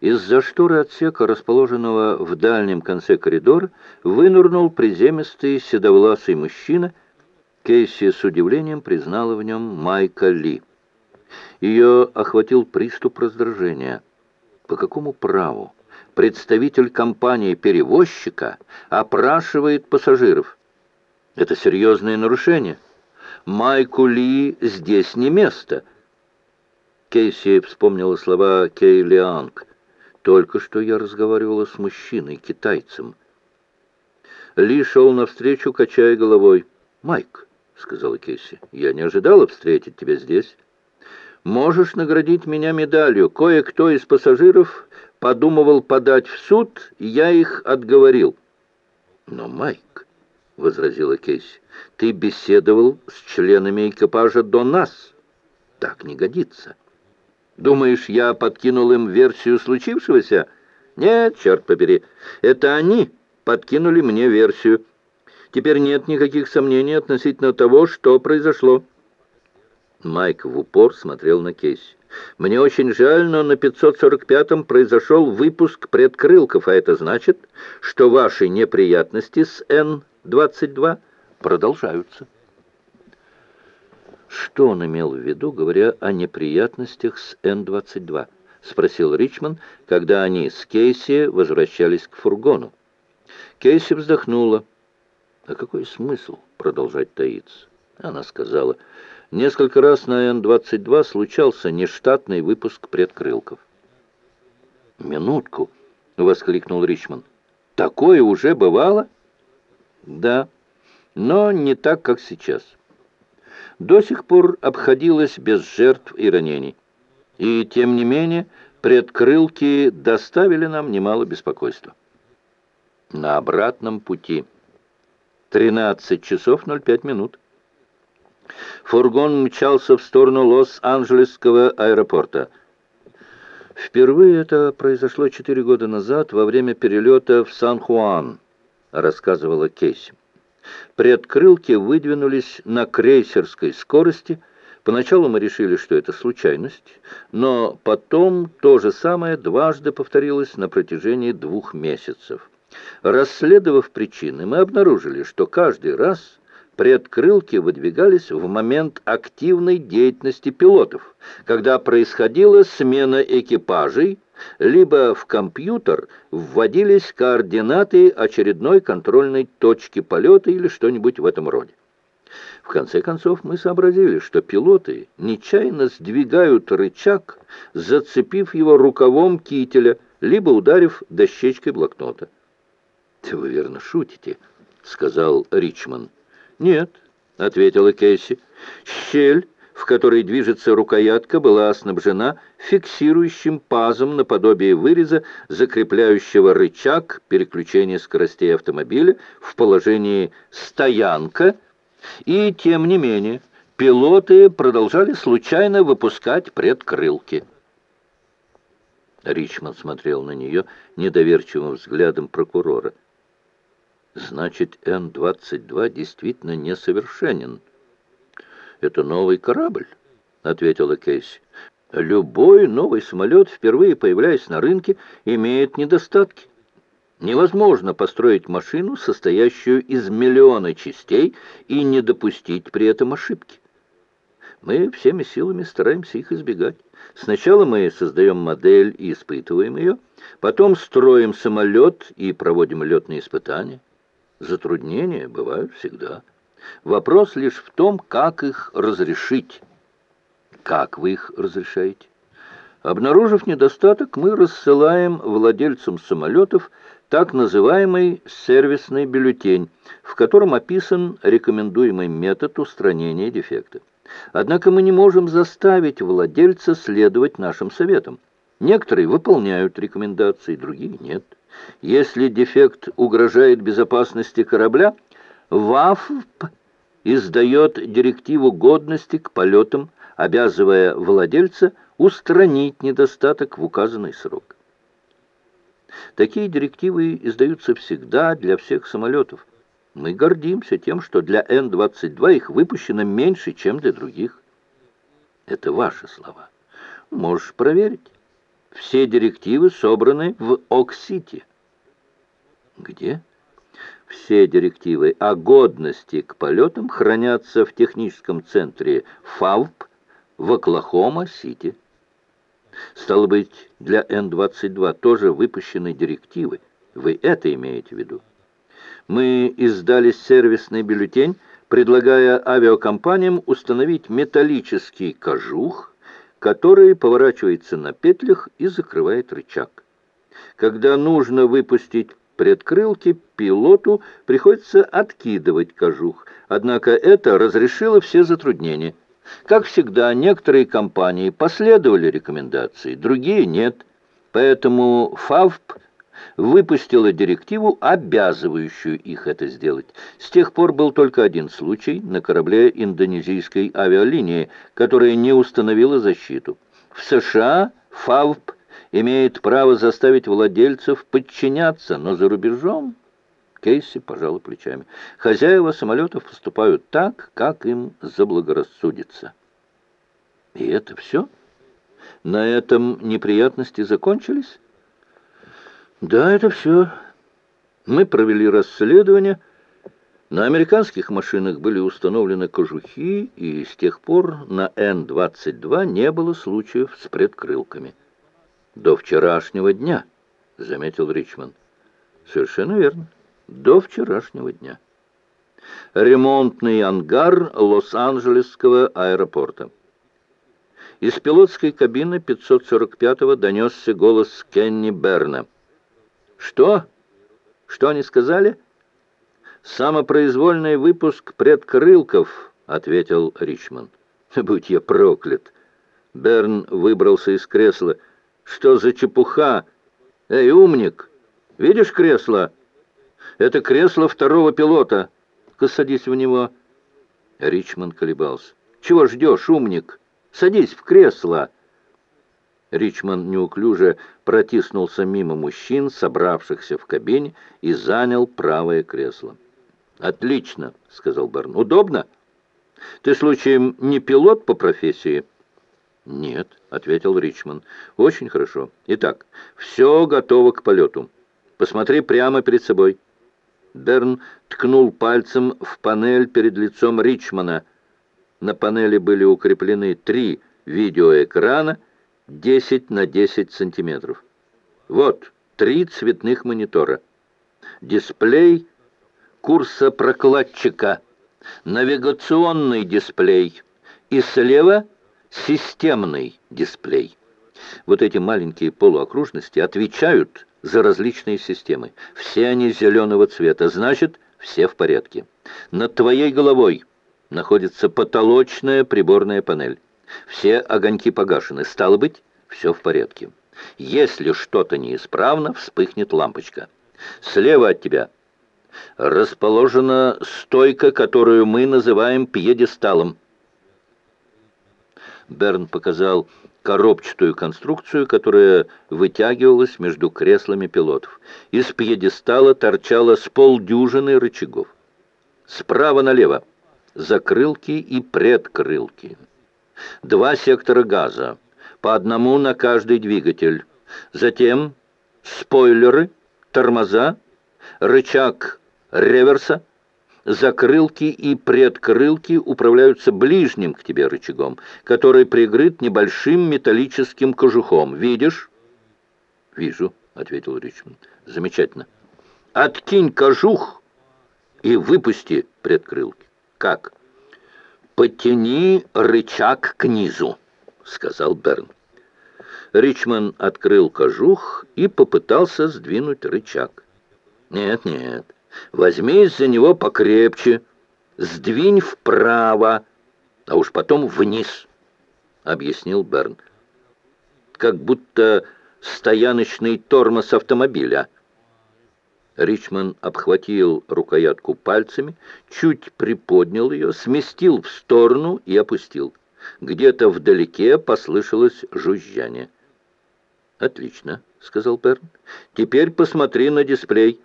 Из-за шторы отсека, расположенного в дальнем конце коридора, вынырнул приземистый седовласый мужчина. Кейси с удивлением признала в нем Майка Ли. Ее охватил приступ раздражения. По какому праву представитель компании-перевозчика опрашивает пассажиров? Это серьезное нарушение. Майку Ли здесь не место. Кейси вспомнила слова Кей Лианг. Только что я разговаривала с мужчиной, китайцем. Ли шел навстречу, качая головой. «Майк», — сказала Кейси, — «я не ожидала встретить тебя здесь. Можешь наградить меня медалью. Кое-кто из пассажиров подумывал подать в суд, и я их отговорил». «Но, Майк», — возразила Кейси, — «ты беседовал с членами экипажа до нас. Так не годится». Думаешь, я подкинул им версию случившегося? Нет, черт побери, это они подкинули мне версию. Теперь нет никаких сомнений относительно того, что произошло. Майк в упор смотрел на Кейси. «Мне очень жаль, но на 545-м произошел выпуск предкрылков, а это значит, что ваши неприятности с Н-22 продолжаются». Что он имел в виду, говоря о неприятностях с Н-22? Спросил Ричман, когда они с Кейси возвращались к фургону. Кейси вздохнула. «А какой смысл продолжать таиться?» Она сказала, «Несколько раз на Н-22 случался нештатный выпуск предкрылков». «Минутку!» — воскликнул Ричман. «Такое уже бывало?» «Да, но не так, как сейчас» до сих пор обходилось без жертв и ранений. И, тем не менее, предкрылки доставили нам немало беспокойства. На обратном пути 13 часов 05 минут. Фургон мчался в сторону Лос-Анджелесского аэропорта. Впервые это произошло четыре года назад во время перелета в Сан-Хуан, рассказывала Кейси. Предкрылки выдвинулись на крейсерской скорости. Поначалу мы решили, что это случайность, но потом то же самое дважды повторилось на протяжении двух месяцев. Расследовав причины, мы обнаружили, что каждый раз предкрылки выдвигались в момент активной деятельности пилотов, когда происходила смена экипажей, либо в компьютер вводились координаты очередной контрольной точки полета или что-нибудь в этом роде. В конце концов мы сообразили, что пилоты нечаянно сдвигают рычаг, зацепив его рукавом кителя, либо ударив дощечкой блокнота. «Вы верно шутите», — сказал Ричман. «Нет», — ответила Кейси. «Щель в которой движется рукоятка, была снабжена фиксирующим пазом наподобие выреза, закрепляющего рычаг переключения скоростей автомобиля в положении «стоянка», и, тем не менее, пилоты продолжали случайно выпускать предкрылки. Ричман смотрел на нее недоверчивым взглядом прокурора. «Значит, Н-22 действительно несовершенен», это новый корабль», — ответила Кейси. «Любой новый самолет, впервые появляясь на рынке, имеет недостатки. Невозможно построить машину, состоящую из миллиона частей, и не допустить при этом ошибки. Мы всеми силами стараемся их избегать. Сначала мы создаем модель и испытываем ее, потом строим самолет и проводим летные испытания. Затруднения бывают всегда». Вопрос лишь в том, как их разрешить. Как вы их разрешаете? Обнаружив недостаток, мы рассылаем владельцам самолетов так называемый сервисный бюллетень, в котором описан рекомендуемый метод устранения дефекта. Однако мы не можем заставить владельца следовать нашим советам. Некоторые выполняют рекомендации, другие нет. Если дефект угрожает безопасности корабля – ВАФП издает директиву годности к полетам, обязывая владельца устранить недостаток в указанный срок. Такие директивы издаются всегда для всех самолетов. Мы гордимся тем, что для Н-22 их выпущено меньше, чем для других. Это ваши слова. Можешь проверить. Все директивы собраны в Ок-Сити. Где? Все директивы о годности к полетам хранятся в техническом центре ФАВП в Оклахома-Сити. Стало быть, для Н-22 тоже выпущены директивы. Вы это имеете в виду? Мы издали сервисный бюллетень, предлагая авиакомпаниям установить металлический кожух, который поворачивается на петлях и закрывает рычаг. Когда нужно выпустить предкрылки, пилоту приходится откидывать кожух, однако это разрешило все затруднения. Как всегда, некоторые компании последовали рекомендации, другие нет. Поэтому ФАВП выпустила директиву, обязывающую их это сделать. С тех пор был только один случай на корабле индонезийской авиалинии, которая не установила защиту. В США ФАВП имеет право заставить владельцев подчиняться, но за рубежом... Кейси пожал плечами. Хозяева самолетов поступают так, как им заблагорассудится. И это все? На этом неприятности закончились? Да, это все. Мы провели расследование. На американских машинах были установлены кожухи, и с тех пор на Н-22 не было случаев с предкрылками. До вчерашнего дня, заметил Ричмонд. Совершенно верно. До вчерашнего дня. Ремонтный ангар Лос-Анджелесского аэропорта. Из пилотской кабины 545-го донесся голос Кенни Берна. «Что? Что они сказали?» «Самопроизвольный выпуск предкрылков», — ответил Ричмонд. «Будь я проклят!» Берн выбрался из кресла. «Что за чепуха? Эй, умник, видишь кресло? Это кресло второго пилота. ка садись в него». Ричмонд колебался. «Чего ждешь, умник? Садись в кресло!» Ричмонд неуклюже протиснулся мимо мужчин, собравшихся в кабине, и занял правое кресло. «Отлично», — сказал Барн. «Удобно? Ты, случаем, не пилот по профессии?» «Нет», — ответил Ричмонд. «Очень хорошо. Итак, все готово к полету. Посмотри прямо перед собой». Берн ткнул пальцем в панель перед лицом Ричмана. На панели были укреплены три видеоэкрана, 10 на 10 сантиметров. Вот три цветных монитора. Дисплей курса прокладчика, навигационный дисплей и слева системный дисплей. Вот эти маленькие полуокружности отвечают за различные системы. Все они зеленого цвета, значит, все в порядке. Над твоей головой находится потолочная приборная панель. Все огоньки погашены. Стало быть, все в порядке. Если что-то неисправно, вспыхнет лампочка. Слева от тебя расположена стойка, которую мы называем пьедесталом. Берн показал коробчатую конструкцию, которая вытягивалась между креслами пилотов. Из пьедестала торчало с полдюжины рычагов. Справа налево закрылки и предкрылки два сектора газа, по одному на каждый двигатель. Затем спойлеры, тормоза, рычаг реверса, закрылки и предкрылки управляются ближним к тебе рычагом, который прикрыт небольшим металлическим кожухом. Видишь? «Вижу», — ответил Ричмонд. «Замечательно. Откинь кожух и выпусти предкрылки». «Как?» «Потяни рычаг к низу», — сказал Берн. Ричман открыл кожух и попытался сдвинуть рычаг. «Нет, нет, возьми из-за него покрепче, сдвинь вправо, а уж потом вниз», — объяснил Берн. «Как будто стояночный тормоз автомобиля». Ричман обхватил рукоятку пальцами, чуть приподнял ее, сместил в сторону и опустил. Где-то вдалеке послышалось жужжание. «Отлично», — сказал Перн. «Теперь посмотри на дисплей».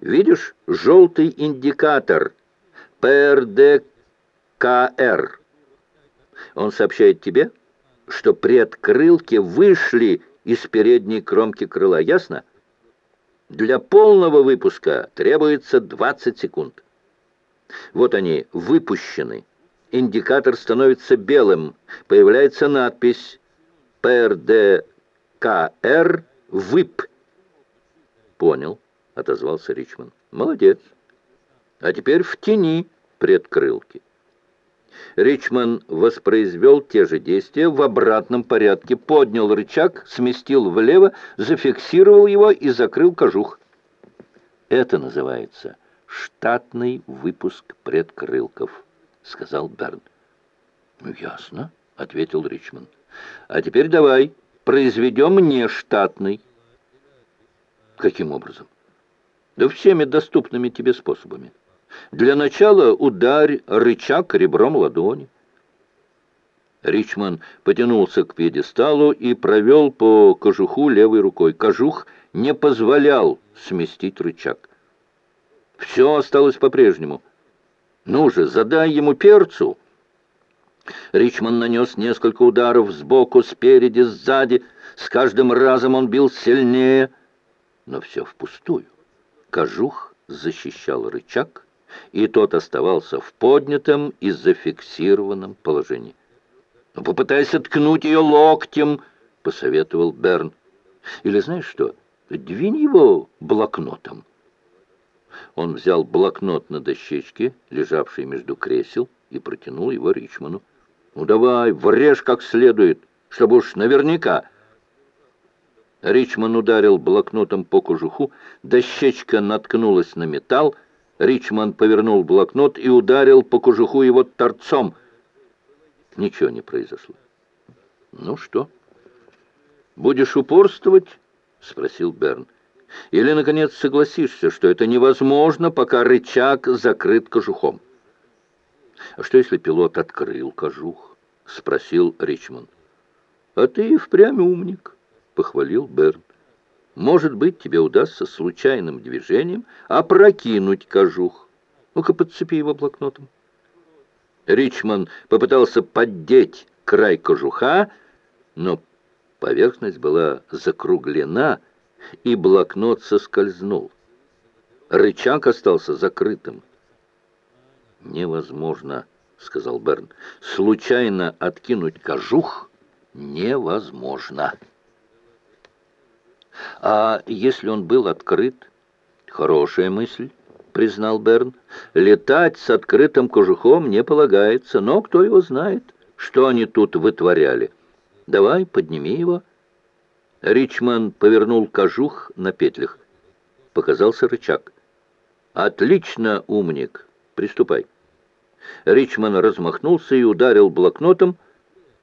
«Видишь желтый индикатор ПРДКР? Он сообщает тебе, что предкрылки вышли из передней кромки крыла. Ясно? Для полного выпуска требуется 20 секунд. Вот они выпущены. Индикатор становится белым. Появляется надпись ПРДКР ВИП. Понял, отозвался Ричман. Молодец. А теперь в тени предкрылки. Ричман воспроизвел те же действия в обратном порядке, поднял рычаг, сместил влево, зафиксировал его и закрыл кожух. Это называется штатный выпуск предкрылков, сказал Берн. Ну, ясно, ответил Ричман. А теперь давай произведем нештатный. Каким образом? Да всеми доступными тебе способами. Для начала ударь рычаг ребром ладони. Ричман потянулся к пьедесталу и провел по кожуху левой рукой. Кожух не позволял сместить рычаг. Все осталось по-прежнему. Ну же, задай ему перцу. Ричман нанес несколько ударов сбоку, спереди, сзади. С каждым разом он бил сильнее, но все впустую. Кожух защищал рычаг, и тот оставался в поднятом и зафиксированном положении. «Ну, «Попытайся ткнуть ее локтем», — посоветовал Берн. «Или знаешь что, двинь его блокнотом». Он взял блокнот на дощечке, лежавший между кресел, и протянул его Ричману. «Ну давай, врежь как следует, чтобы уж наверняка». Ричман ударил блокнотом по кожуху, дощечка наткнулась на металл, Ричман повернул блокнот и ударил по кожуху его торцом. Ничего не произошло. «Ну что, будешь упорствовать?» — спросил Берн. «Или, наконец, согласишься, что это невозможно, пока рычаг закрыт кожухом?» «А что, если пилот открыл кожух?» — спросил Ричман. «А ты впрямь умник», — похвалил Берн. Может быть, тебе удастся случайным движением опрокинуть кожух. Ну-ка, подцепи его блокнотом. Ричман попытался поддеть край кожуха, но поверхность была закруглена, и блокнот соскользнул. Рычаг остался закрытым. «Невозможно», — сказал Берн. «Случайно откинуть кожух невозможно». А если он был открыт? Хорошая мысль, признал Берн. Летать с открытым кожухом не полагается, но кто его знает, что они тут вытворяли. Давай, подними его. Ричман повернул кожух на петлях. Показался рычаг. «Отлично, умник! Приступай!» Ричман размахнулся и ударил блокнотом,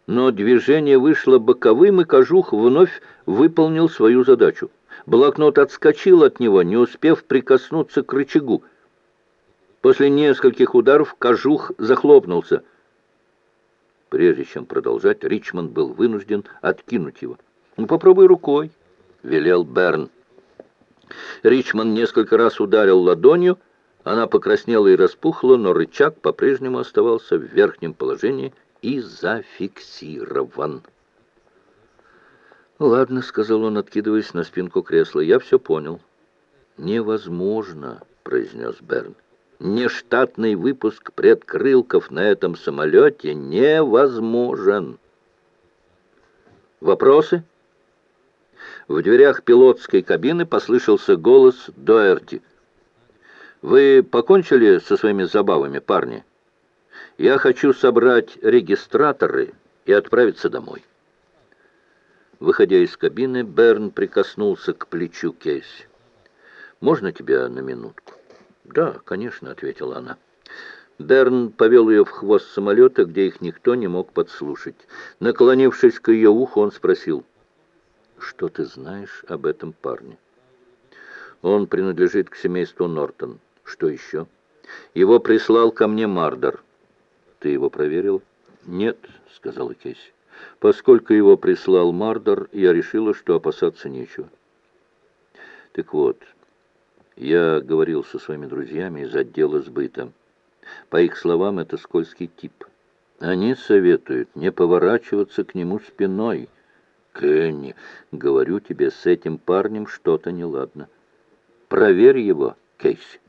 но движение вышло боковым, и кожух вновь выполнил свою задачу. Блокнот отскочил от него, не успев прикоснуться к рычагу. После нескольких ударов кожух захлопнулся. Прежде чем продолжать, Ричмонд был вынужден откинуть его. «Ну, попробуй рукой», — велел Берн. Ричмонд несколько раз ударил ладонью, она покраснела и распухла, но рычаг по-прежнему оставался в верхнем положении — и зафиксирован. «Ладно», — сказал он, откидываясь на спинку кресла, — «я все понял». «Невозможно», — произнес Берн. «Нештатный выпуск предкрылков на этом самолете невозможен». «Вопросы?» В дверях пилотской кабины послышался голос Доерти. «Вы покончили со своими забавами, парни?» Я хочу собрать регистраторы и отправиться домой. Выходя из кабины, Берн прикоснулся к плечу Кейси. «Можно тебя на минутку?» «Да, конечно», — ответила она. Берн повел ее в хвост самолета, где их никто не мог подслушать. Наклонившись к ее уху, он спросил, «Что ты знаешь об этом парне?» «Он принадлежит к семейству Нортон. Что еще?» «Его прислал ко мне Мардер. Ты его проверил? Нет, сказала Кейси. Поскольку его прислал Мардер, я решила, что опасаться нечего. Так вот, я говорил со своими друзьями из отдела сбыта. По их словам, это скользкий тип. Они советуют не поворачиваться к нему спиной. Кенни, говорю тебе, с этим парнем что-то неладно. Проверь его, Кейси.